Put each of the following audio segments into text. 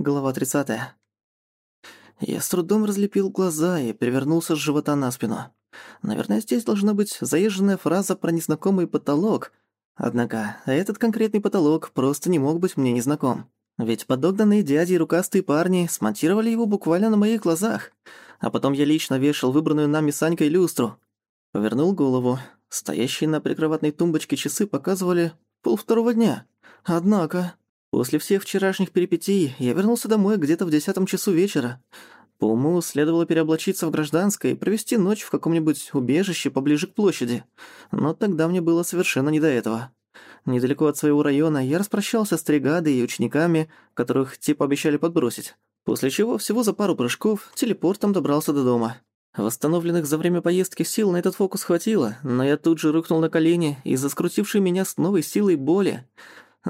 Глава 30. Я с трудом разлепил глаза и перевернулся с живота на спину. Наверное, здесь должна быть заезженная фраза про незнакомый потолок. Однако этот конкретный потолок просто не мог быть мне незнаком. Ведь подогнанные дяди и рукастые парни смонтировали его буквально на моих глазах. А потом я лично вешал выбранную нами Санькой люстру. Повернул голову. Стоящие на прикроватной тумбочке часы показывали полвторого дня. Однако... После всех вчерашних перипетий я вернулся домой где-то в десятом часу вечера. По уму следовало переоблачиться в гражданское и провести ночь в каком-нибудь убежище поближе к площади. Но тогда мне было совершенно не до этого. Недалеко от своего района я распрощался с тригадой и учениками, которых типа обещали подбросить. После чего всего за пару прыжков телепортом добрался до дома. Восстановленных за время поездки сил на этот фокус хватило, но я тут же рухнул на колени из-за скрутившей меня с новой силой боли.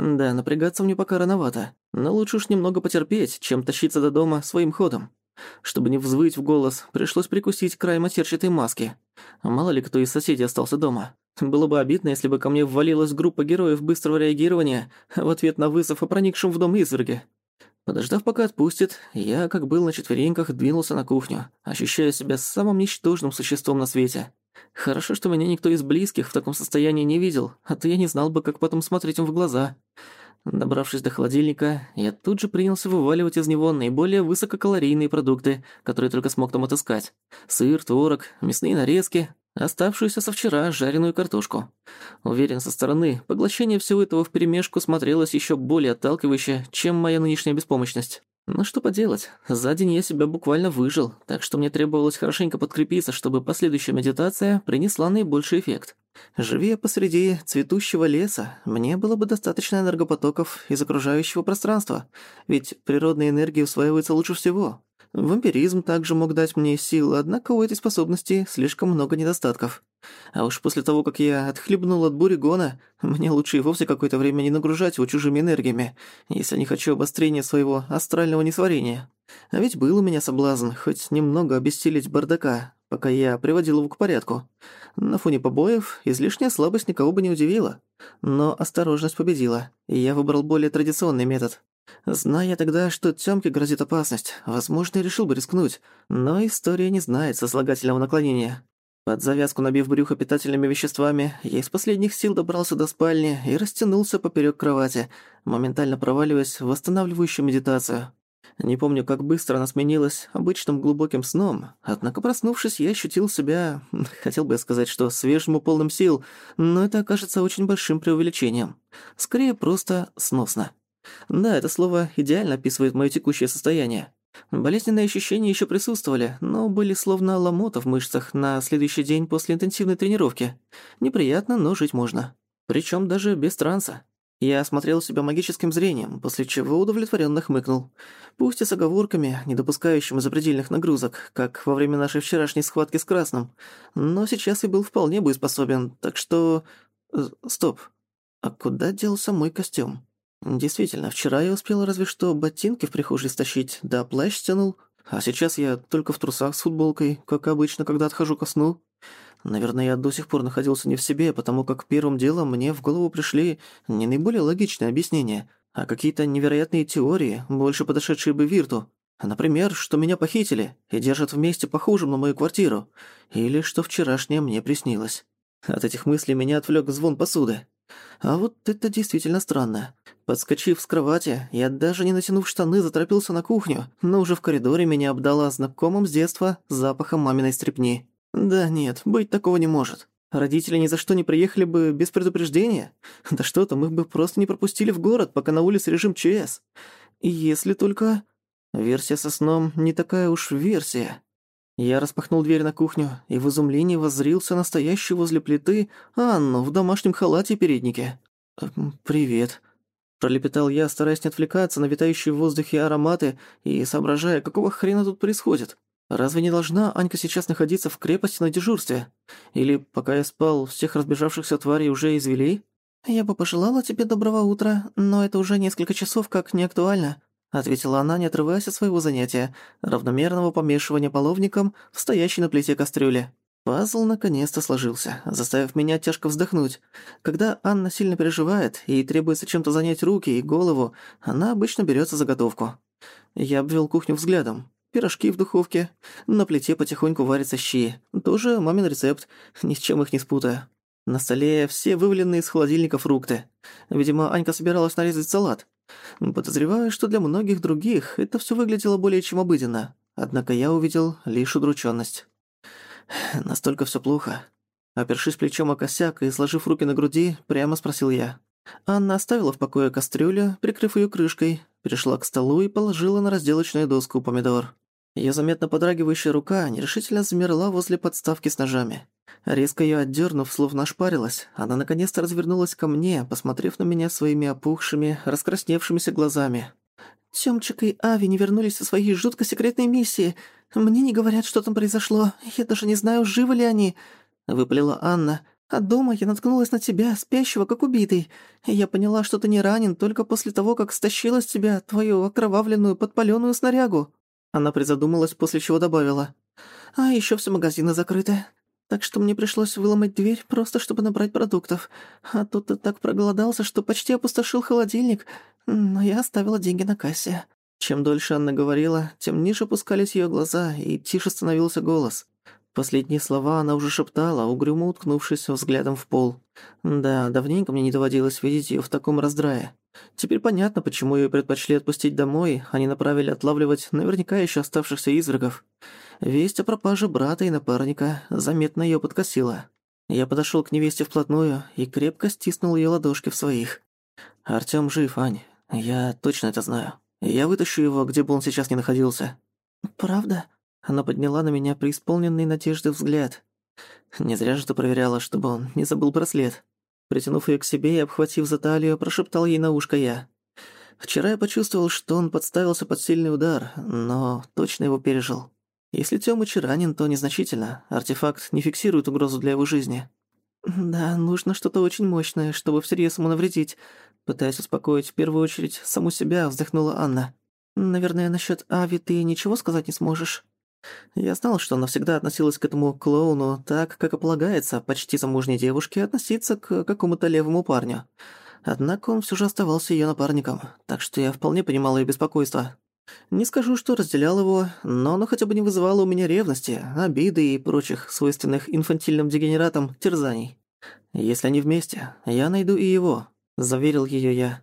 Да, напрягаться мне пока рановато, но лучше уж немного потерпеть, чем тащиться до дома своим ходом. Чтобы не взвыть в голос, пришлось прикусить край матерчатой маски. Мало ли кто из соседей остался дома. Было бы обидно, если бы ко мне ввалилась группа героев быстрого реагирования в ответ на вызов о проникшем в дом изверге. Подождав, пока отпустит, я, как был на четвереньках, двинулся на кухню, ощущая себя самым ничтожным существом на свете. Хорошо, что меня никто из близких в таком состоянии не видел, а то я не знал бы, как потом смотреть им в глаза. Добравшись до холодильника, я тут же принялся вываливать из него наиболее высококалорийные продукты, которые только смог там отыскать. Сыр, творог, мясные нарезки, оставшуюся со вчера жареную картошку. Уверен, со стороны поглощение всего этого вперемешку смотрелось еще более отталкивающе, чем моя нынешняя беспомощность. Но что поделать, за день я себя буквально выжил, так что мне требовалось хорошенько подкрепиться, чтобы последующая медитация принесла наибольший эффект. Живи я посреди цветущего леса, мне было бы достаточно энергопотоков из окружающего пространства, ведь природная энергия усваивается лучше всего. Вампиризм также мог дать мне сил, однако у этой способности слишком много недостатков. А уж после того, как я отхлебнул от буригона, мне лучше и вовсе какое-то время не нагружать его чужими энергиями, если не хочу обострения своего астрального несварения. А ведь был у меня соблазн хоть немного обессилить бардака, пока я приводил его к порядку. На фоне побоев излишняя слабость никого бы не удивила. Но осторожность победила, и я выбрал более традиционный метод. Зная тогда, что Тёмке грозит опасность, возможно, и решил бы рискнуть, но история не знает сослагательного наклонения. Под завязку набив брюхо питательными веществами, я из последних сил добрался до спальни и растянулся поперёк кровати, моментально проваливаясь в восстанавливающую медитацию. Не помню, как быстро она сменилась обычным глубоким сном, однако проснувшись, я ощутил себя, хотел бы я сказать, что свежим и полным сил, но это окажется очень большим преувеличением. Скорее, просто сносно. Да, это слово идеально описывает моё текущее состояние. Болезненные ощущения ещё присутствовали, но были словно ломота в мышцах на следующий день после интенсивной тренировки. Неприятно, но жить можно. Причём даже без транса. Я осмотрел себя магическим зрением, после чего удовлетворённо хмыкнул. Пусть и с оговорками, не допускающими запредельных нагрузок, как во время нашей вчерашней схватки с Красным, но сейчас я был вполне боеспособен, так что... Э, стоп. А куда делся мой костюм? Действительно, вчера я успел разве что ботинки в прихожей стащить, да плащ стянул, а сейчас я только в трусах с футболкой, как обычно, когда отхожу ко сну. Наверное, я до сих пор находился не в себе, потому как первым делом мне в голову пришли не наиболее логичные объяснения, а какие-то невероятные теории, больше подошедшие бы Вирту. Например, что меня похитили и держат вместе похожим на мою квартиру, или что вчерашнее мне приснилось. От этих мыслей меня отвлек звон посуды. А вот это действительно странно. Подскочив с кровати, я даже не натянув штаны, заторопился на кухню, но уже в коридоре меня обдала знакомым с детства запахом маминой стрепни. Да нет, быть такого не может. Родители ни за что не приехали бы без предупреждения. Да что там, их бы просто не пропустили в город, пока на улице режим ЧС. Если только... Версия со сном не такая уж версия. Я распахнул дверь на кухню и в изумлении воззрился на стоящую возле плиты Анну в домашнем халате и переднике. «Эм, «Привет», – пролепетал я, стараясь не отвлекаться на витающие в воздухе ароматы и соображая, какого хрена тут происходит. Разве не должна Анька сейчас находиться в крепости на дежурстве? Или, пока я спал, всех разбежавшихся тварей уже извели? «Я бы пожелала тебе доброго утра, но это уже несколько часов как не актуально», ответила она, не отрываясь от своего занятия, равномерного помешивания половником в стоящей на плите кастрюле. Пазл наконец-то сложился, заставив меня тяжко вздохнуть. Когда Анна сильно переживает и требуется чем-то занять руки и голову, она обычно берется за готовку. Я обвел кухню взглядом. Пирожки в духовке. На плите потихоньку варятся щи. Тоже мамин рецепт. Ни с чем их не спутаю. На столе все вываленные из холодильника фрукты. Видимо, Анька собиралась нарезать салат. Подозреваю, что для многих других это всё выглядело более чем обыденно. Однако я увидел лишь удручённость. Настолько всё плохо. Опершись плечом о косяк и сложив руки на груди, прямо спросил я. Анна оставила в покое кастрюлю, прикрыв её крышкой, перешла к столу и положила на разделочную доску помидор. Её заметно подрагивающая рука нерешительно замерла возле подставки с ножами. Резко её отдёрнув, словно ошпарилась, она наконец-то развернулась ко мне, посмотрев на меня своими опухшими, раскрасневшимися глазами. «Тёмчик и Ави не вернулись со своей жутко секретной миссии. Мне не говорят, что там произошло. Я даже не знаю, живы ли они выпалила Анна. «А дома я наткнулась на тебя, спящего, как убитый. Я поняла, что ты не ранен только после того, как стащила с тебя твою окровавленную, подпалённую снарягу». Она призадумалась, после чего добавила. «А ещё все магазины закрыты. Так что мне пришлось выломать дверь, просто чтобы набрать продуктов. А тут ты так проголодался, что почти опустошил холодильник. Но я оставила деньги на кассе». Чем дольше Анна говорила, тем ниже опускались её глаза, и тише становился голос. Последние слова она уже шептала, угрюмо уткнувшись взглядом в пол. Да, давненько мне не доводилось видеть её в таком раздрае. Теперь понятно, почему её предпочли отпустить домой, а не направили отлавливать наверняка ещё оставшихся извергов. Весть о пропаже брата и напарника заметно её подкосила. Я подошёл к невесте вплотную и крепко стиснул её ладошки в своих. «Артём жив, Ань. Я точно это знаю. Я вытащу его, где бы он сейчас ни находился». «Правда?» Она подняла на меня преисполненный надежды взгляд. Не зря же ты проверяла, чтобы он не забыл браслет. Притянув её к себе и обхватив за талию, прошептал ей на ушко я. Вчера я почувствовал, что он подставился под сильный удар, но точно его пережил. Если Тёмыч ранен, то незначительно. Артефакт не фиксирует угрозу для его жизни. «Да, нужно что-то очень мощное, чтобы всерьез ему навредить», пытаясь успокоить в первую очередь саму себя, вздохнула Анна. «Наверное, насчёт Ави ты ничего сказать не сможешь?» Я знал, что она всегда относилась к этому клоуну так, как и полагается почти замужней девушке относиться к какому-то левому парню. Однако он всё же оставался её напарником, так что я вполне понимал её беспокойство. Не скажу, что разделял его, но оно хотя бы не вызывало у меня ревности, обиды и прочих свойственных инфантильным дегенератам терзаний. Если они вместе, я найду и его, заверил её я.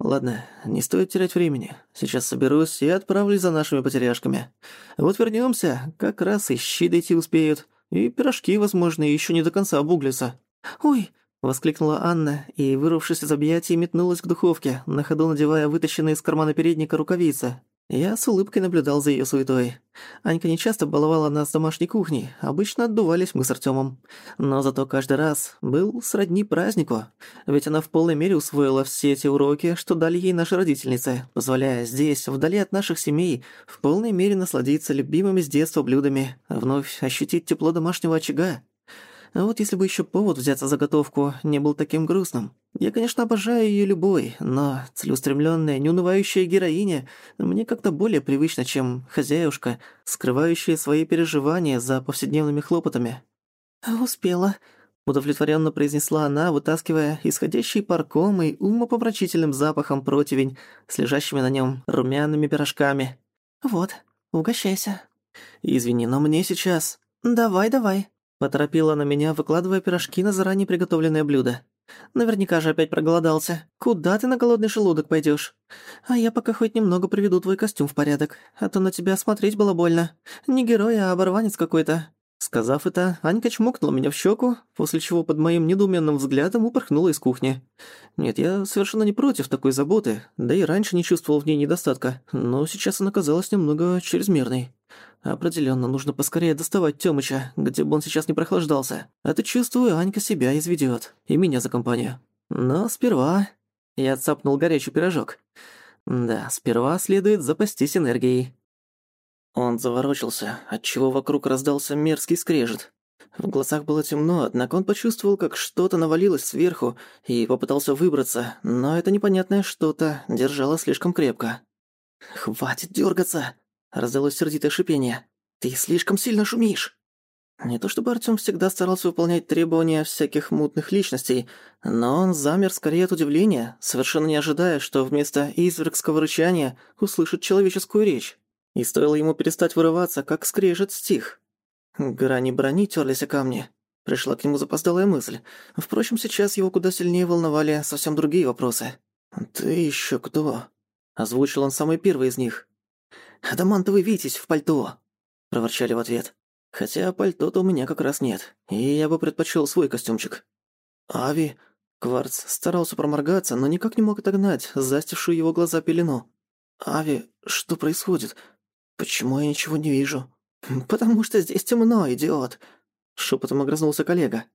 Ладно, не стоит терять времени. Сейчас соберусь и отправлюсь за нашими потеряшками. Вот вернёмся, как раз и щи дойти успеют. И пирожки, возможно, ещё не до конца обуглятся. «Ой!» — воскликнула Анна и, вырвавшись из объятий, метнулась к духовке, на ходу надевая вытащенные из кармана передника рукавицы. Я с улыбкой наблюдал за её суетой. Анька не часто баловала нас домашней кухней, обычно отдувались мы с Артёмом. Но зато каждый раз был сродни празднику, ведь она в полной мере усвоила все эти уроки, что дали ей наши родительницы, позволяя здесь, вдали от наших семей, в полной мере насладиться любимыми с детства блюдами, вновь ощутить тепло домашнего очага. А вот если бы ещё повод взяться за готовку не был таким грустным. Я, конечно, обожаю её любой, но целеустремлённая, неунывающая героиня мне как-то более привычна, чем хозяюшка, скрывающая свои переживания за повседневными хлопотами. «Успела», — удовлетворённо произнесла она, вытаскивая исходящий парком и умопомрачительным запахом противень с лежащими на нём румяными пирожками. «Вот, угощайся». «Извини, но мне сейчас...» «Давай, давай», Поторопила на меня, выкладывая пирожки на заранее приготовленное блюдо. Наверняка же опять проголодался. Куда ты на голодный желудок пойдёшь? А я пока хоть немного приведу твой костюм в порядок, а то на тебя смотреть было больно. Не герой, а оборванец какой-то. Сказав это, Анька чмокнула меня в щеку, после чего под моим недоуменным взглядом упорхнула из кухни. Нет, я совершенно не против такой заботы, да и раньше не чувствовал в ней недостатка, но сейчас она казалась немного чрезмерной. Определенно нужно поскорее доставать Тёмыча, где бы он сейчас не прохлаждался. А то чувствую, Анька себя изведёт, и меня за компанию. Но сперва... Я цапнул горячий пирожок. Да, сперва следует запастись энергией. Он заворочился, отчего вокруг раздался мерзкий скрежет. В глазах было темно, однако он почувствовал, как что-то навалилось сверху, и попытался выбраться, но это непонятное что-то держало слишком крепко. «Хватит дергаться! Раздалось сердитое шипение. «Ты слишком сильно шумишь!» Не то чтобы Артём всегда старался выполнять требования всяких мутных личностей, но он замер скорее от удивления, совершенно не ожидая, что вместо извергского рычания услышит человеческую речь. И стоило ему перестать вырываться, как скрежет стих. Грани брони терлись о камни. Пришла к нему запоздалая мысль. Впрочем, сейчас его куда сильнее волновали совсем другие вопросы. «Ты ещё кто?» Озвучил он самый первый из них. «Адамантовый Витязь в пальто!» Проворчали в ответ. Хотя пальто-то у меня как раз нет, и я бы предпочел свой костюмчик. Ави... Кварц старался проморгаться, но никак не мог отогнать застившую его глаза пелену. «Ави, что происходит? Почему я ничего не вижу?» «Потому что здесь темно, идиот!» Шепотом огрызнулся коллега.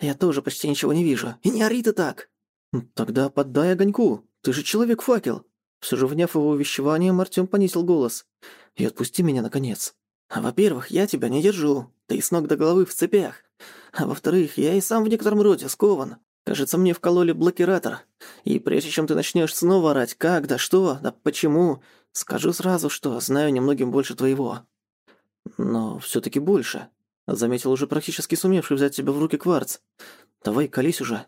«Я тоже почти ничего не вижу. И не ори ты так!» «Тогда поддай огоньку. Ты же человек-факел!» Все же, вняв его увещеванием, Артём понизил голос. «И отпусти меня, наконец!» Во-первых, я тебя не держу. Ты с ног до головы в цепях. А во-вторых, я и сам в некотором роде скован. Кажется, мне вкололи блокиратор. И прежде чем ты начнешь снова орать «как», «да что», «да почему», скажу сразу, что знаю немногим больше твоего. Но все таки больше. Заметил уже практически сумевший взять себя в руки кварц. Давай, колись уже.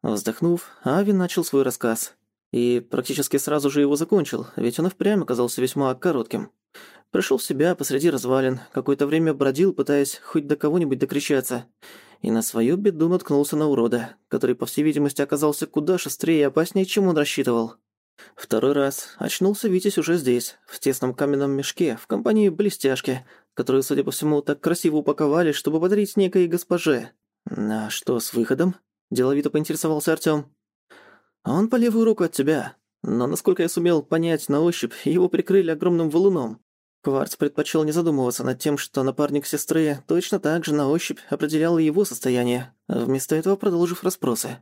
Вздохнув, Ави начал свой рассказ. И практически сразу же его закончил, ведь он и впрямь оказался весьма коротким. Пришел в себя посреди развалин, какое-то время бродил, пытаясь хоть до кого-нибудь докричаться. И на свою беду наткнулся на урода, который, по всей видимости, оказался куда шустрее и опаснее, чем он рассчитывал. Второй раз очнулся Витязь уже здесь, в тесном каменном мешке, в компании блестяшки, которую, судя по всему, так красиво упаковали, чтобы подарить некой госпоже. «А что с выходом?» – деловито поинтересовался Артём. «Он по левую руку от тебя, но, насколько я сумел понять на ощупь, его прикрыли огромным валуном. Кварц предпочел не задумываться над тем, что напарник сестры точно так же на ощупь определял его состояние, вместо этого продолжив расспросы.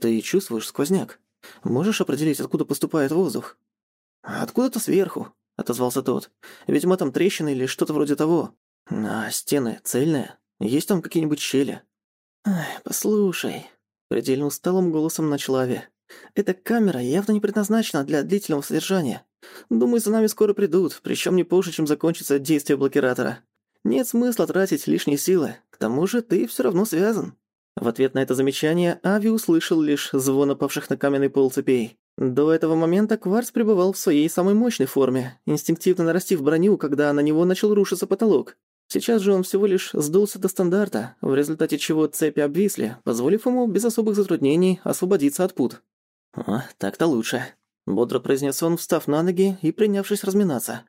«Ты чувствуешь сквозняк? Можешь определить, откуда поступает воздух?» «Откуда-то сверху», — отозвался тот. «Видимо, там трещины или что-то вроде того. А стены цельные? Есть там какие-нибудь щели?» «Послушай», — предельно усталым голосом начал Ави. «Эта камера явно не предназначена для длительного содержания. Думаю, за нами скоро придут, причем не позже, чем закончится действие блокиратора. Нет смысла тратить лишние силы. К тому же ты все равно связан». В ответ на это замечание Ави услышал лишь звон опавших на каменный пол цепей. До этого момента Кварц пребывал в своей самой мощной форме, инстинктивно нарастив броню, когда на него начал рушиться потолок. Сейчас же он всего лишь сдулся до стандарта, в результате чего цепи обвисли, позволив ему без особых затруднений освободиться от пут. «О, так-то лучше», — бодро произнес он, встав на ноги и принявшись разминаться.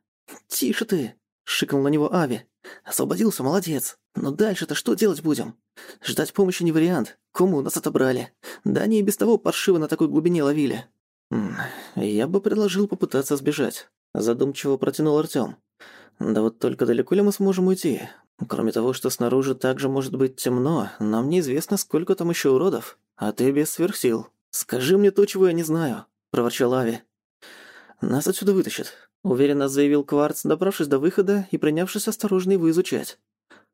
«Тише ты!» — шикнул на него Ави. «Освободился, молодец. Но дальше-то что делать будем? Ждать помощи не вариант. Кому нас отобрали? Да они и без того паршиво на такой глубине ловили». «Я бы предложил попытаться сбежать», — задумчиво протянул Артём. «Да вот только далеко ли мы сможем уйти? Кроме того, что снаружи также может быть темно, нам неизвестно, сколько там ещё уродов, а ты без сверхсил». «Скажи мне то, чего я не знаю», — проворчал Ави. «Нас отсюда вытащат», — уверенно заявил Кварц, добравшись до выхода и принявшись осторожно его изучать.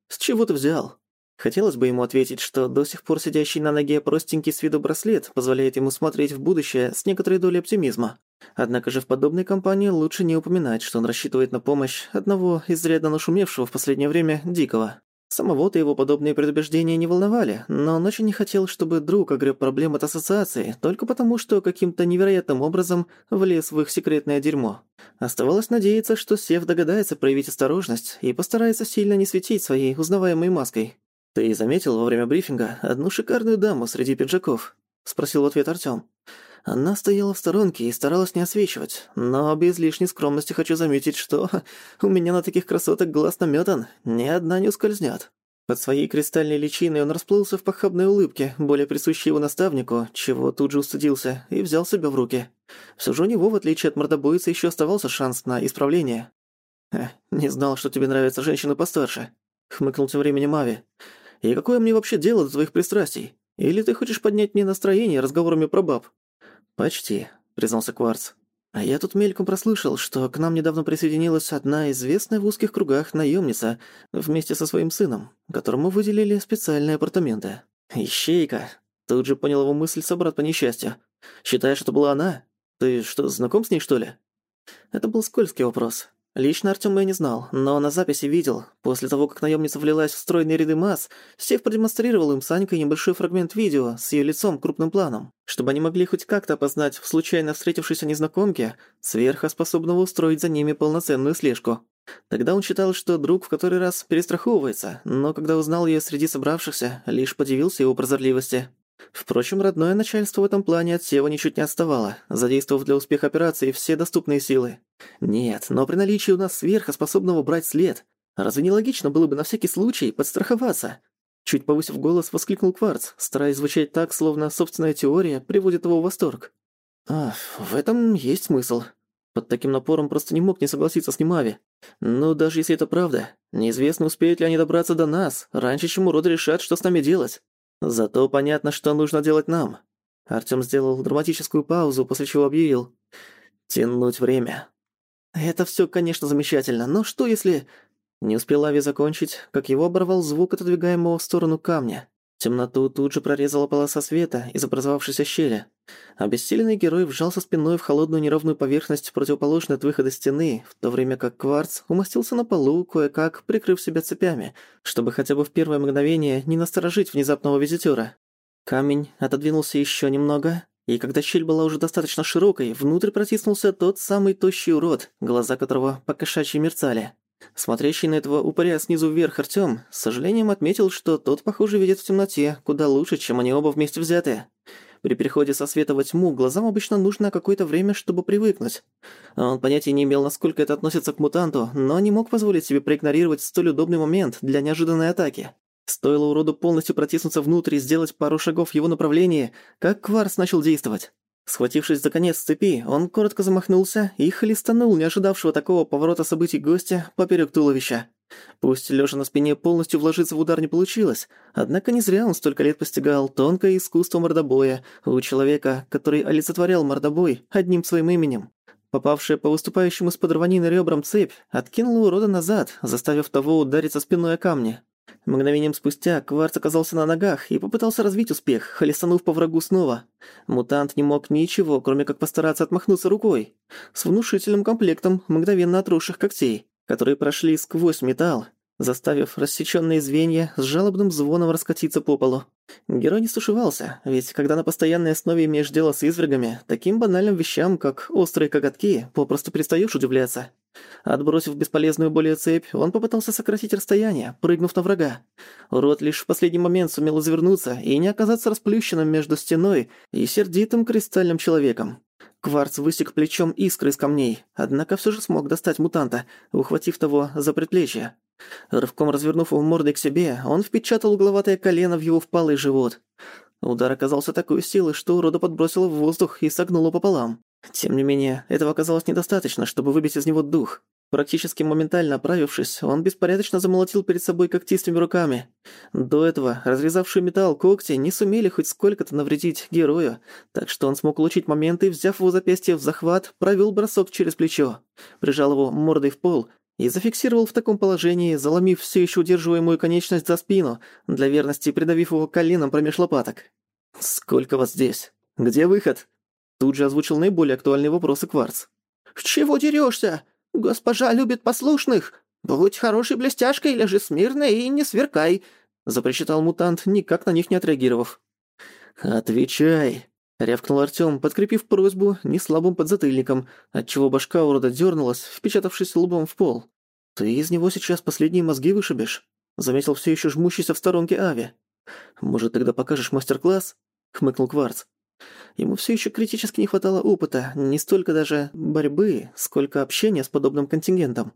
«С чего ты взял?» Хотелось бы ему ответить, что до сих пор сидящий на ноге простенький с виду браслет позволяет ему смотреть в будущее с некоторой долей оптимизма. Однако же в подобной компании лучше не упоминать, что он рассчитывает на помощь одного изрядно нашумевшего в последнее время Дикого. Самого-то его подобные предубеждения не волновали, но он очень не хотел, чтобы друг огреб проблем от ассоциации, только потому, что каким-то невероятным образом влез в их секретное дерьмо. Оставалось надеяться, что Сев догадается проявить осторожность и постарается сильно не светить своей узнаваемой маской. «Ты заметил во время брифинга одну шикарную даму среди пиджаков?» — спросил в ответ Артём. Она стояла в сторонке и старалась не освечивать, но без лишней скромности хочу заметить, что у меня на таких красоток глаз намётан, ни одна не ускользнёт. Под своей кристальной личиной он расплылся в похабной улыбке, более присущей его наставнику, чего тут же устыдился, и взял себя в руки. Всё же у него, в отличие от мордобойца, ещё оставался шанс на исправление. «Э, «Не знал, что тебе нравятся женщины постарше», — хмыкнул тем временем Ави. «И какое мне вообще дело до твоих пристрастий? Или ты хочешь поднять мне настроение разговорами про баб?» «Почти», — признался Кварц. «А я тут мельком прослышал, что к нам недавно присоединилась одна известная в узких кругах наемница вместе со своим сыном, которому выделили специальные апартаменты. Ищейка!» Тут же понял его мысль собрат по несчастью. «Считаешь, это была она? Ты что, знаком с ней, что ли?» Это был скользкий вопрос. Лично Артём я не знал, но на записи видел. После того, как наемница влилась в стройные ряды масс, Стив продемонстрировал им Санькой небольшой фрагмент видео с ее лицом крупным планом, чтобы они могли хоть как-то опознать в случайно встретившейся незнакомке сверхоспособного устроить за ними полноценную слежку. Тогда он считал, что друг в который раз перестраховывается, но когда узнал ее среди собравшихся, лишь подивился его прозорливости. Впрочем, родное начальство в этом плане от Сева ничуть не отставало, задействовав для успеха операции все доступные силы. Нет, но при наличии у нас сверха, способного брать след, разве не логично было бы на всякий случай подстраховаться? Чуть повысив голос, воскликнул Кварц, стараясь звучать так, словно собственная теория приводит его в восторг. «А, в этом есть смысл». Под таким напором просто не мог не согласиться с ним Ави. Но даже если это правда, неизвестно, успеют ли они добраться до нас, раньше, чем уроды решат, что с нами делать. Зато понятно, что нужно делать нам. Артём сделал драматическую паузу, после чего объявил. Тянуть время. Это всё, конечно, замечательно, но что если... Не успел Ави закончить, как его оборвал звук отодвигаемого в сторону камня. Темноту тут же прорезала полоса света из образовавшейся щели. Обессиленный герой вжался спиной в холодную неровную поверхность противоположной от выхода стены, в то время как Кварц умостился на полу, кое-как прикрыв себя цепями, чтобы хотя бы в первое мгновение не насторожить внезапного визитёра. Камень отодвинулся ещё немного, и когда щель была уже достаточно широкой, внутрь протиснулся тот самый тощий урод, глаза которого покошачьи мерцали. Смотрящий на этого упыря снизу вверх Артём с сожалением отметил, что тот, похоже, видит в темноте куда лучше, чем они оба вместе взятые. При переходе со света во тьму глазам обычно нужно какое-то время, чтобы привыкнуть. Он понятия не имел, насколько это относится к мутанту, но не мог позволить себе проигнорировать столь удобный момент для неожиданной атаки. Стоило уроду полностью протиснуться внутрь и сделать пару шагов в его направлении, как Кварц начал действовать. Схватившись за конец цепи, он коротко замахнулся и хлестанул не ожидавшего такого поворота событий гостя поперек туловища. Пусть лежа на спине полностью вложиться в удар не получилось, однако не зря он столько лет постигал тонкое искусство мордобоя у человека, который олицетворял мордобой одним своим именем. Попавшая по выступающему из-под рванины ребрам цепь откинула урода назад, заставив того удариться спиной о камни. Мгновением спустя Кварц оказался на ногах и попытался развить успех, хлестанув по врагу снова. Мутант не мог ничего, кроме как постараться отмахнуться рукой. С внушительным комплектом мгновенно отросших когтей, которые прошли сквозь металл, заставив рассечённые звенья с жалобным звоном раскатиться по полу. Герой не стушевался, ведь когда на постоянной основе имеешь дело с извергами, таким банальным вещам, как острые коготки, попросту перестаёшь удивляться. Отбросив бесполезную более цепь, он попытался сократить расстояние, прыгнув на врага. Урод лишь в последний момент сумел извернуться и не оказаться расплющенным между стеной и сердитым кристальным человеком. Кварц высек плечом искры из камней, однако всё же смог достать мутанта, ухватив того за предплечье. Рывком развернув его мордой к себе, он впечатал угловатое колено в его впалый живот. Удар оказался такой силы, что урода подбросило в воздух и согнуло пополам. Тем не менее, этого оказалось недостаточно, чтобы выбить из него дух. Практически моментально оправившись, он беспорядочно замолотил перед собой когтистыми руками. До этого разрезавшие металл когти не сумели хоть сколько-то навредить герою, так что он смог улучшить момент и, взяв его запястье в захват, провел бросок через плечо, прижал его мордой в пол и зафиксировал в таком положении, заломив все еще удерживаемую конечность за спину, для верности придавив его коленом промеж лопаток. «Сколько вас здесь? Где выход?» Тут же озвучил наиболее актуальные вопросы Кварц. «Чего дерёшься? Госпожа любит послушных. Будь хорошей блестяшкой, лежи смирно и не сверкай», запричитал мутант, никак на них не отреагировав. «Отвечай», — рявкнул Артём, подкрепив просьбу неслабым подзатыльником, отчего башка урода дёрнулась, впечатавшись лбом в пол. «Ты из него сейчас последние мозги вышибешь», — заметил всё ещё жмущийся в сторонке Ави. «Может, тогда покажешь мастер-класс?» — хмыкнул Кварц. Ему все еще критически не хватало опыта, не столько даже борьбы, сколько общения с подобным контингентом.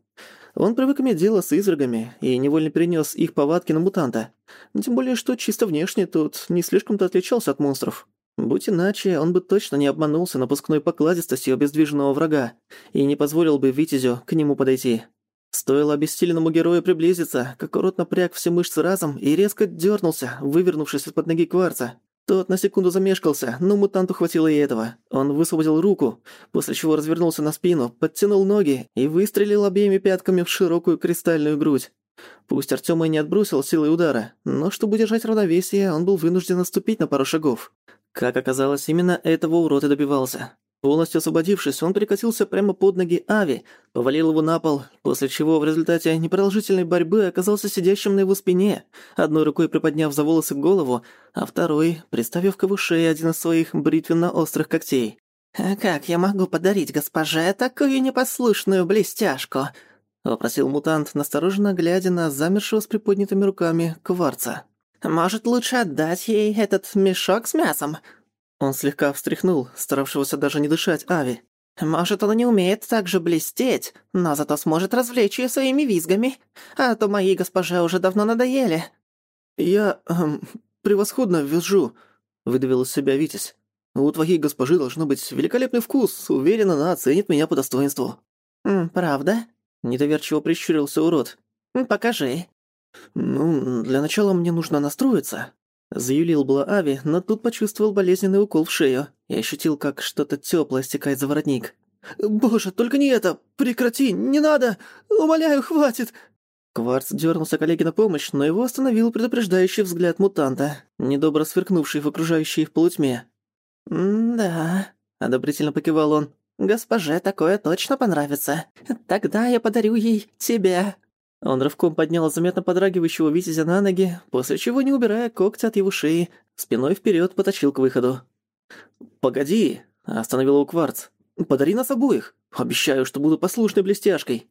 Он привык иметь дело с изрогами и невольно перенес их повадки на мутанта. Тем более, что чисто внешне тут не слишком-то отличался от монстров. Будь иначе, он бы точно не обманулся напускной покладистостью обездвиженного врага и не позволил бы Витязю к нему подойти. Стоило обессиленному герою приблизиться, как урод напряг все мышцы разом и резко дернулся, вывернувшись из-под ноги кварца. Тот на секунду замешкался, но мутанту хватило и этого. Он высвободил руку, после чего развернулся на спину, подтянул ноги и выстрелил обеими пятками в широкую кристальную грудь. Пусть Артём и не отбросил силой удара, но чтобы удержать равновесие, он был вынужден отступить на пару шагов. Как оказалось, именно этого урод и добивался. Полностью освободившись, он перекатился прямо под ноги Ави, повалил его на пол, после чего в результате непродолжительной борьбы оказался сидящим на его спине, одной рукой приподняв за волосы голову, а второй приставив к его шее один из своих бритвенно-острых когтей. «А как я могу подарить госпоже такую непослушную блестяшку?» — вопросил мутант, настороженно глядя на замершего с приподнятыми руками кварца. «Может, лучше отдать ей этот мешок с мясом?» Он слегка встряхнул, старавшегося даже не дышать Ави. «Может, он не умеет так же блестеть, но зато сможет развлечь её своими визгами, а то моей госпоже уже давно надоели». «Я... Эм, превосходно визжу», — выдавил из себя Витязь. У твоей госпожи должно быть великолепный вкус. Уверена, она оценит меня по достоинству». «Правда?» — недоверчиво прищурился урод. «Покажи». «Ну, для начала мне нужно настроиться», — заявил было Ави, но тут почувствовал болезненный укол в шею и ощутил, как что-то тёплое стекает за воротник. «Боже, только не это! Прекрати! Не надо! Умоляю, хватит!» Кварц дернулся коллеге на помощь, но его остановил предупреждающий взгляд мутанта, недобро сверкнувший в окружающей их полутьме. «Да», — одобрительно покивал он. «Госпоже такое точно понравится. Тогда я подарю ей тебя». Он рывком поднял заметно подрагивающего Витязя на ноги, после чего, не убирая когти от его шеи, спиной вперед потащил к выходу. «Погоди», — остановил его Кварц. «Подари нас обоих. Обещаю, что буду послушной блестяшкой».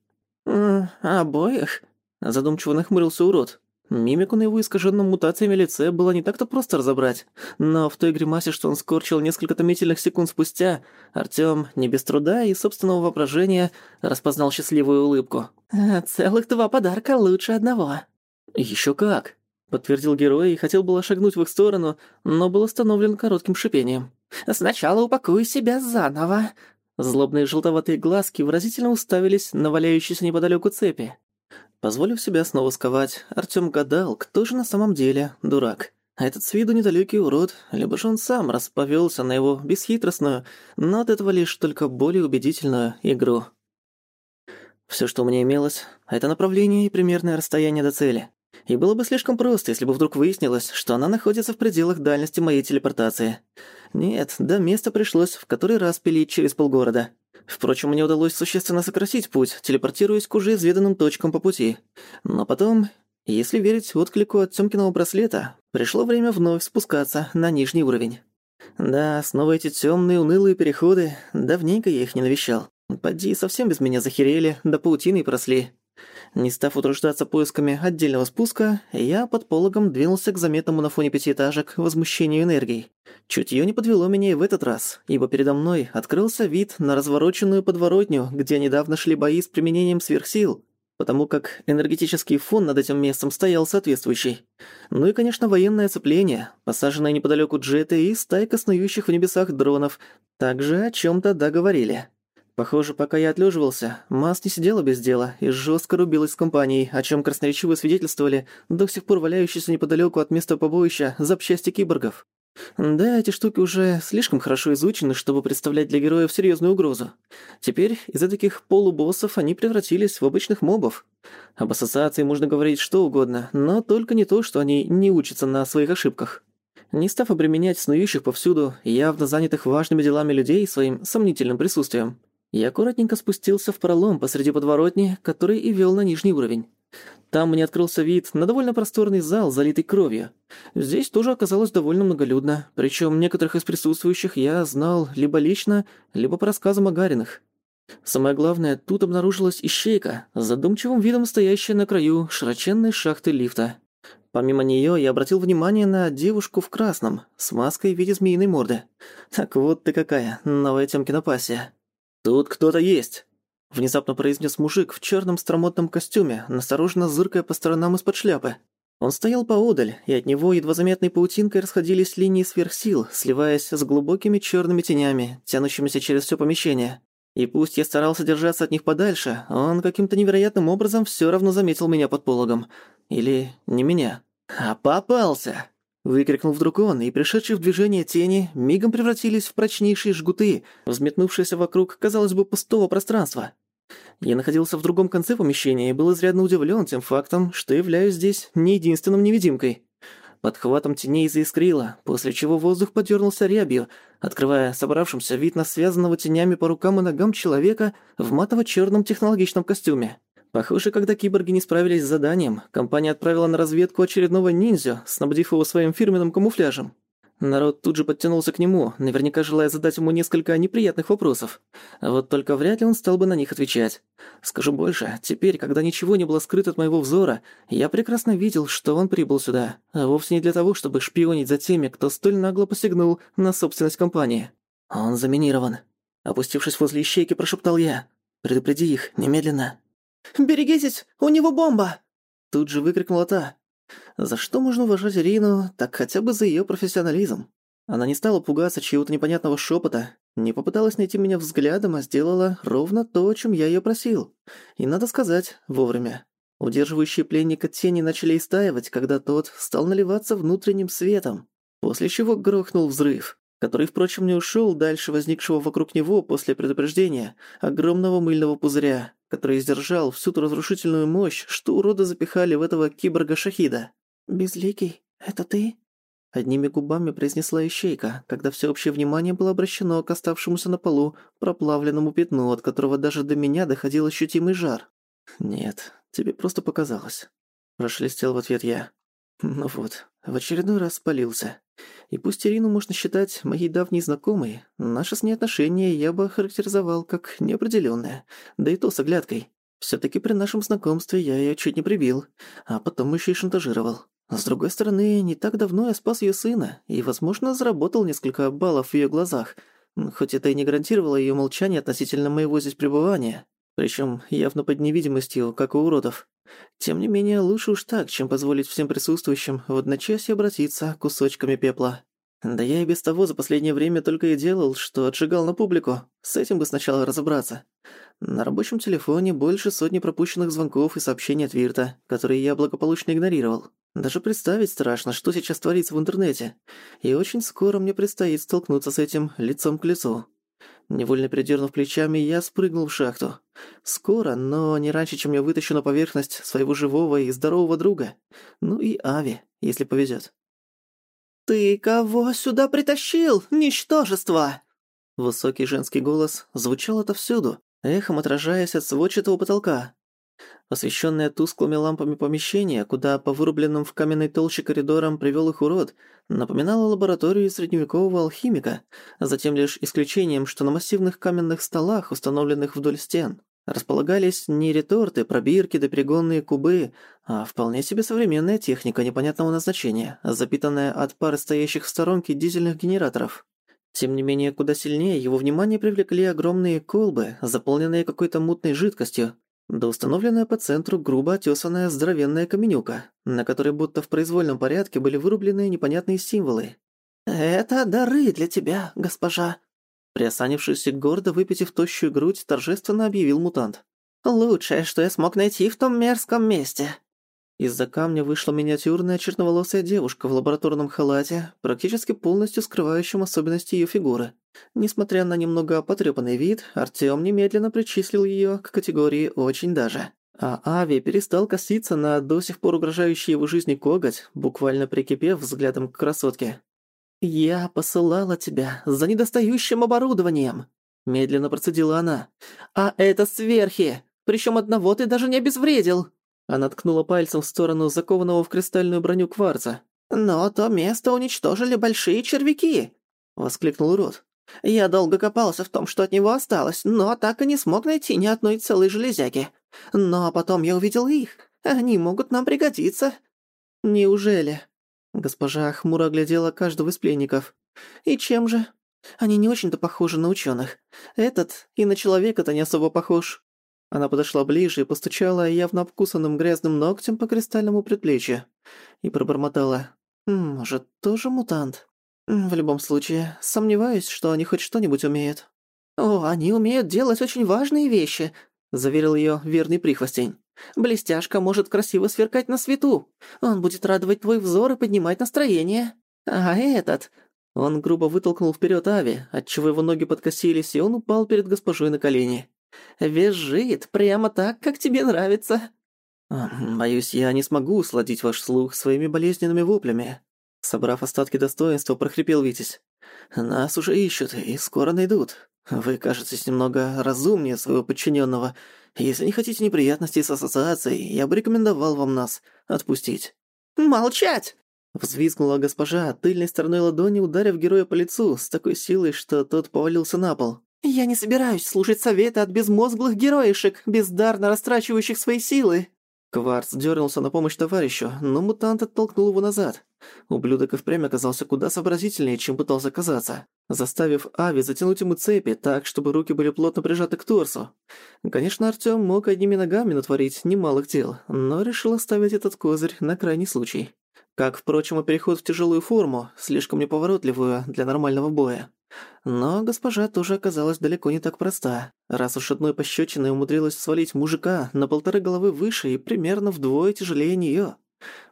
«Обоих?» — задумчиво нахмурился урод. Мимику на его искаженном мутациями лице было не так-то просто разобрать, но в той гримасе, что он скорчил несколько томительных секунд спустя, Артём не без труда и собственного воображения распознал счастливую улыбку. «Целых два подарка лучше одного». «Ещё как», — подтвердил герой и хотел было шагнуть в их сторону, но был остановлен коротким шипением. «Сначала упакуй себя заново». Злобные желтоватые глазки выразительно уставились на валяющиеся неподалёку цепи. Позволив себя снова сковать, Артём гадал, кто же на самом деле дурак. А этот с виду недалёкий урод, либо же он сам расповелся на его бесхитростную, но от этого лишь только более убедительную игру. Все, что у меня имелось, это направление и примерное расстояние до цели. И было бы слишком просто, если бы вдруг выяснилось, что она находится в пределах дальности моей телепортации. Нет, до места пришлось в который раз пилить через полгорода. Впрочем, мне удалось существенно сократить путь, телепортируясь к уже изведанным точкам по пути. Но потом, если верить отклику от Тёмкиного браслета, пришло время вновь спускаться на нижний уровень. Да, снова эти тёмные унылые переходы, давненько я их не навещал. Поди, совсем без меня захерели, да паутиной просли. Не став утруждаться поисками отдельного спуска, я под пологом двинулся к заметному на фоне пятиэтажек возмущению энергией. Чутьё не подвело меня и в этот раз, ибо передо мной открылся вид на развороченную подворотню, где недавно шли бои с применением сверхсил, потому как энергетический фон над этим местом стоял соответствующий. Ну и, конечно, военное оцепление, посаженное неподалёку джеты и стайка снующих в небесах дронов, также о чём-то договорили. Похоже, пока я отлеживался, Мас не сидела без дела и жестко рубилась с компанией, о чем красноречиво свидетельствовали до сих пор валяющиеся неподалеку от места побоища запчасти киборгов. Да, эти штуки уже слишком хорошо изучены, чтобы представлять для героев серьезную угрозу. Теперь из-за таких полубоссов они превратились в обычных мобов. Об ассоциации можно говорить что угодно, но только не то, что они не учатся на своих ошибках. Не став обременять снующих повсюду, явно занятых важными делами людей своим сомнительным присутствием, я аккуратненько спустился в пролом посреди подворотни, который и вел на нижний уровень. Там мне открылся вид на довольно просторный зал, залитый кровью. Здесь тоже оказалось довольно многолюдно, причем некоторых из присутствующих я знал либо лично, либо по рассказам Агариных. Самое главное, тут обнаружилась ищейка, с задумчивым видом стоящая на краю широченной шахты лифта. Помимо неё я обратил внимание на девушку в красном, с маской в виде змеиной морды. Так вот ты какая, новая Тёмкина пассия. «Тут кто-то есть!» Внезапно произнес мужик в черном стромотном костюме, настороженно зыркая по сторонам из-под шляпы. Он стоял поодаль, и от него едва заметной паутинкой расходились линии сверхсил, сливаясь с глубокими черными тенями, тянущимися через все помещение. И пусть я старался держаться от них подальше, он каким-то невероятным образом все равно заметил меня под пологом. Или не меня. А попался! Выкрикнул вдруг он, и пришедшие в движение тени мигом превратились в прочнейшие жгуты, взметнувшиеся вокруг, казалось бы, пустого пространства. Я находился в другом конце помещения и был изрядно удивлен тем фактом, что являюсь здесь не единственным невидимкой. Подхватом теней заискрило, после чего воздух подернулся рябью, открывая собравшимся вид на связанного тенями по рукам и ногам человека в матово-черном технологичном костюме. Похоже, когда киборги не справились с заданием, компания отправила на разведку очередного ниндзя, снабдив его своим фирменным камуфляжем. Народ тут же подтянулся к нему, наверняка желая задать ему несколько неприятных вопросов. Вот только вряд ли он стал бы на них отвечать. Скажу больше, теперь, когда ничего не было скрыто от моего взора, я прекрасно видел, что он прибыл сюда, а вовсе не для того, чтобы шпионить за теми, кто столь нагло посягнул на собственность компании. Он заминирован. Опустившись возле ищейки, прошептал я. «Предупреди их, немедленно». «Берегитесь, у него бомба!» Тут же выкрикнула та. За что можно уважать Ирину, так хотя бы за её профессионализм. Она не стала пугаться чьего-то непонятного шёпота, не попыталась найти меня взглядом, а сделала ровно то, о чём я её просил. И надо сказать, вовремя. Удерживающие пленника тени начали истаивать, когда тот стал наливаться внутренним светом, после чего грохнул взрыв, который, впрочем, не ушёл дальше возникшего вокруг него после предупреждения огромного мыльного пузыря который сдержал всю ту разрушительную мощь, что урода запихали в этого киборга-шахида. «Безликий, это ты?» Одними губами произнесла ищейка, когда всеобщее внимание было обращено к оставшемуся на полу проплавленному пятну, от которого даже до меня доходил ощутимый жар. «Нет, тебе просто показалось», – прошелестел в ответ я. Ну вот, в очередной раз спалился. И пусть Ирину можно считать моей давней знакомой, наши с ней отношения я бы охарактеризовал как неопределённое, да и то с оглядкой. Всё-таки при нашем знакомстве я её чуть не прибил, а потом ещё и шантажировал. С другой стороны, не так давно я спас её сына и, возможно, заработал несколько баллов в её глазах, хоть это и не гарантировало её молчание относительно моего здесь пребывания. Причём явно под невидимостью, как у уродов. Тем не менее, лучше уж так, чем позволить всем присутствующим в одночасье обратиться кусочками пепла. Да я и без того за последнее время только и делал, что отжигал на публику. С этим бы сначала разобраться. На рабочем телефоне больше сотни пропущенных звонков и сообщений от Вирта, которые я благополучно игнорировал. Даже представить страшно, что сейчас творится в интернете. И очень скоро мне предстоит столкнуться с этим лицом к лицу. Невольно передернув плечами, я спрыгнул в шахту. Скоро, но не раньше, чем я вытащу на поверхность своего живого и здорового друга. Ну и Ави, если повезет. «Ты кого сюда притащил, ничтожество?» Высокий женский голос звучал отовсюду, эхом отражаясь от сводчатого потолка. Освещенное тусклыми лампами помещение, куда по вырубленным в каменной толще коридорам привел их урод, напоминало лабораторию средневекового алхимика, затем лишь исключением, что на массивных каменных столах, установленных вдоль стен, располагались не реторты, пробирки да перегонные кубы, а вполне себе современная техника непонятного назначения, запитанная от пары стоящих в сторонке дизельных генераторов. Тем не менее, куда сильнее его внимание привлекли огромные колбы, заполненные какой-то мутной жидкостью, да установленная по центру грубо отёсанная здоровенная каменюка, на которой будто в произвольном порядке были вырублены непонятные символы. «Это дары для тебя, госпожа», Приосанившись и гордо выпитив тощую грудь, торжественно объявил мутант. «Лучшее, что я смог найти в том мерзком месте». Из-за камня вышла миниатюрная черноволосая девушка в лабораторном халате, практически полностью скрывающем особенности её фигуры. Несмотря на немного потрёпанный вид, Артём немедленно причислил её к категории «очень даже». А Ави перестал коситься на до сих пор угрожающий его жизни коготь, буквально прикипев взглядом к красотке. «Я посылала тебя за недостающим оборудованием», — медленно процедила она. «А это сверхи, причём одного ты даже не обезвредил». Она ткнула пальцем в сторону закованного в кристальную броню кварца. «Но то место уничтожили большие червяки!» — воскликнул Рот. «Я долго копался в том, что от него осталось, но так и не смог найти ни одной целой железяки. Но потом я увидел их. Они могут нам пригодиться». «Неужели?» Госпожа хмуро оглядела каждого из пленников. «И чем же?» «Они не очень-то похожи на ученых. Этот и на человека-то не особо похож». Она подошла ближе и постучала явно обкусанным грязным ногтем по кристальному предплечью. И пробормотала. «Может, тоже мутант?» «В любом случае, сомневаюсь, что они хоть что-нибудь умеют». «О, они умеют делать очень важные вещи», — заверил её верный прихвостень. «Блестяшка может красиво сверкать на свету. Он будет радовать твой взор и поднимать настроение. А этот...» Он грубо вытолкнул вперёд Ави, отчего его ноги подкосились, и он упал перед госпожой на колени. Визжит прямо так, как тебе нравится». «Боюсь, я не смогу усладить ваш слух своими болезненными воплями», Собрав остатки достоинства, прохрипел Витязь. «Нас уже ищут и скоро найдут. Вы кажетесь немного разумнее своего подчиненного. Если не хотите неприятностей с ассоциацией, я бы рекомендовал вам нас отпустить». «Молчать!» Взвизгнула госпожа, тыльной стороной ладони ударив героя по лицу с такой силой, что тот повалился на пол. «Я не собираюсь слушать советы от безмозглых героишек, бездарно растрачивающих свои силы». Кварц дернулся на помощь товарищу, но мутант оттолкнул его назад. Ублюдок и впрямь оказался куда сообразительнее, чем пытался казаться, заставив Ави затянуть ему цепи так, чтобы руки были плотно прижаты к торсу. Конечно, Артём мог одними ногами натворить немалых дел, но решил оставить этот козырь на крайний случай. Как, впрочем, и переход в тяжелую форму, слишком неповоротливую для нормального боя. Но госпожа тоже оказалась далеко не так проста, раз уж одной пощечиной умудрилась свалить мужика на полторы головы выше и примерно вдвое тяжелее неё.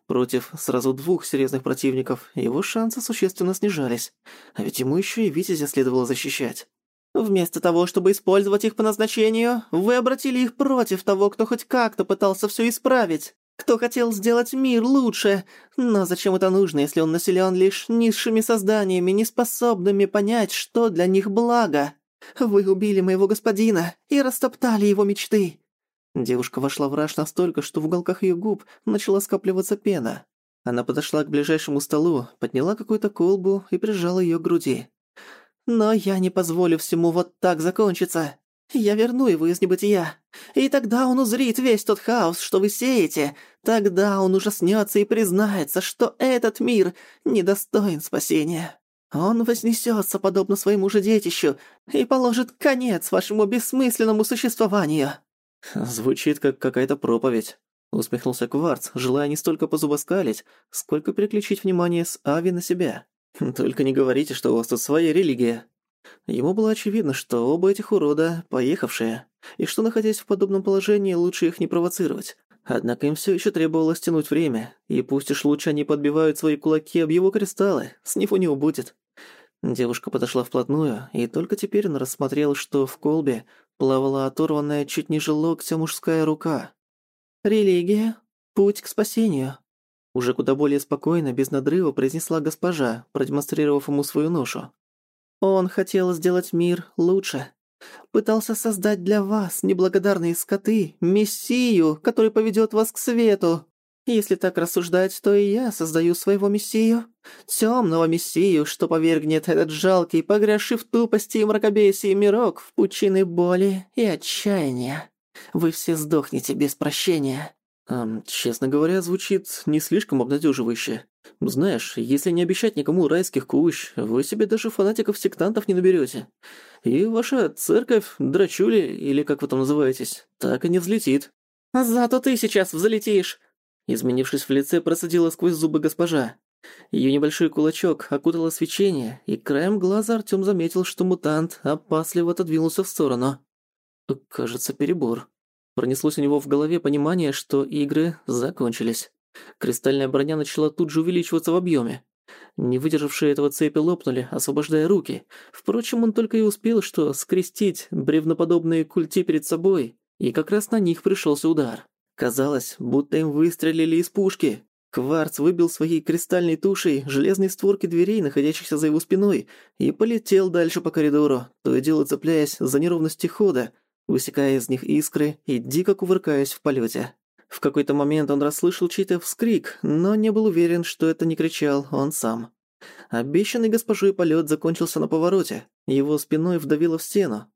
Против сразу двух серьезных противников его шансы существенно снижались, а ведь ему ещё и Витязя следовало защищать. Вместо того, чтобы использовать их по назначению, вы обратили их против того, кто хоть как-то пытался всё исправить. Кто хотел сделать мир лучше, но зачем это нужно, если он населен лишь низшими созданиями, неспособными понять, что для них благо? Вы убили моего господина и растоптали его мечты». Девушка вошла в раж настолько, что в уголках ее губ начала скапливаться пена. Она подошла к ближайшему столу, подняла какую-то колбу и прижала ее к груди. «Но я не позволю всему вот так закончиться. Я верну его из небытия, и тогда он узрит весь тот хаос, что вы сеете. Тогда он ужаснется и признается, что этот мир недостоин спасения. Он вознесется подобно своему же детищу и положит конец вашему бессмысленному существованию». «Звучит как какая-то проповедь», — усмехнулся Кварц, желая не столько позубоскалить, сколько переключить внимание с Ави на себя. «Только не говорите, что у вас тут своя религия». Ему было очевидно, что оба этих урода поехавшие, и что, находясь в подобном положении, лучше их не провоцировать. Однако им все еще требовалось тянуть время, и пусть уж лучше они подбивают свои кулаки об его кристаллы, с него будет. Девушка подошла вплотную, и только теперь он рассмотрел, что в колбе плавала оторванная чуть ниже локтя мужская рука. «Религия — путь к спасению», уже куда более спокойно, без надрыва произнесла госпожа, продемонстрировав ему свою ношу. Он хотел сделать мир лучше. Пытался создать для вас, неблагодарные скоты, мессию, который поведет вас к свету. Если так рассуждать, то и я создаю своего мессию. Темного мессию, что повергнет этот жалкий, погрязший в тупости и мракобесии мирок в пучины боли и отчаяния. Вы все сдохнете без прощения. Эм, честно говоря, звучит не слишком обнадеживающе. Знаешь, если не обещать никому райских кущ, вы себе даже фанатиков-сектантов не наберете. И ваша церковь, драчули, или как вы там называетесь, так и не взлетит. «Зато ты сейчас взлетишь!» Изменившись в лице, процедила сквозь зубы госпожа. Ее небольшой кулачок окутало свечение, и краем глаза Артём заметил, что мутант опасливо отодвинулся в сторону. Кажется, перебор. Пронеслось у него в голове понимание, что игры закончились. Кристальная броня начала тут же увеличиваться в объеме. Не выдержавшие этого цепи лопнули, освобождая руки. Впрочем, он только и успел что скрестить бревноподобные культи перед собой, и как раз на них пришелся удар. Казалось, будто им выстрелили из пушки. Кварц выбил своей кристальной тушей железные створки дверей, находящихся за его спиной, и полетел дальше по коридору, то и дело цепляясь за неровности хода, высекая из них искры и дико кувыркаясь в полете. В какой-то момент он расслышал чей-то вскрик, но не был уверен, что это не кричал он сам. Обещанный госпожой полет закончился на повороте, его спиной вдавило в стену.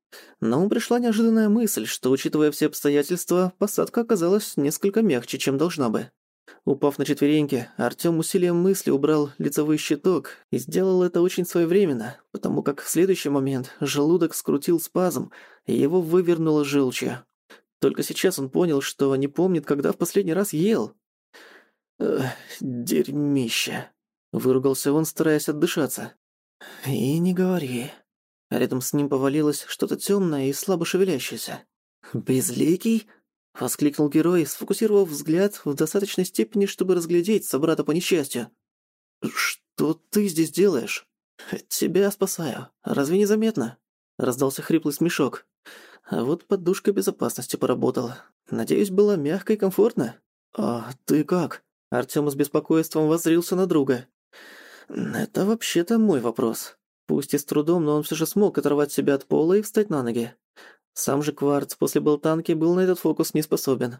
Но ему пришла неожиданная мысль, что, учитывая все обстоятельства, посадка оказалась несколько мягче, чем должна бы. Упав на четвереньки, Артём усилием мысли убрал лицевой щиток и сделал это очень своевременно, потому как в следующий момент желудок скрутил спазм, и его вывернуло желчью. Только сейчас он понял, что не помнит, когда в последний раз ел. «Эх, дерьмище!» — выругался он, стараясь отдышаться. «И не говори». Рядом с ним повалилось что-то тёмное и слабо шевелящееся. «Безликий?» — воскликнул герой, сфокусировав взгляд в достаточной степени, чтобы разглядеть собрата по несчастью. «Что ты здесь делаешь?» «Тебя спасаю. Разве не заметно?» — раздался хриплый смешок. А вот подушка безопасности поработала. Надеюсь, было мягко и комфортно. «А ты как?» Артём с беспокойством воззрился на друга. Это вообще-то мой вопрос. Пусть и с трудом, но он все же смог оторвать себя от пола и встать на ноги. Сам же Кварц после болтанки был на этот фокус не способен.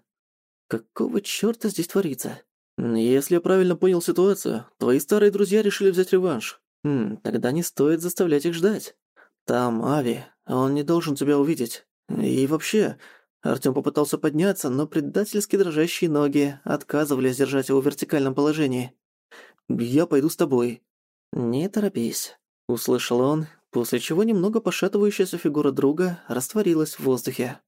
Какого чёрта здесь творится? Если я правильно понял ситуацию, твои старые друзья решили взять реванш. Хм, тогда не стоит заставлять их ждать. Там Ави, он не должен тебя увидеть. И вообще, Артём попытался подняться, но предательски дрожащие ноги отказывались держать его в вертикальном положении. «Я пойду с тобой». «Не торопись», — услышал он, после чего немного пошатывающаяся фигура друга растворилась в воздухе.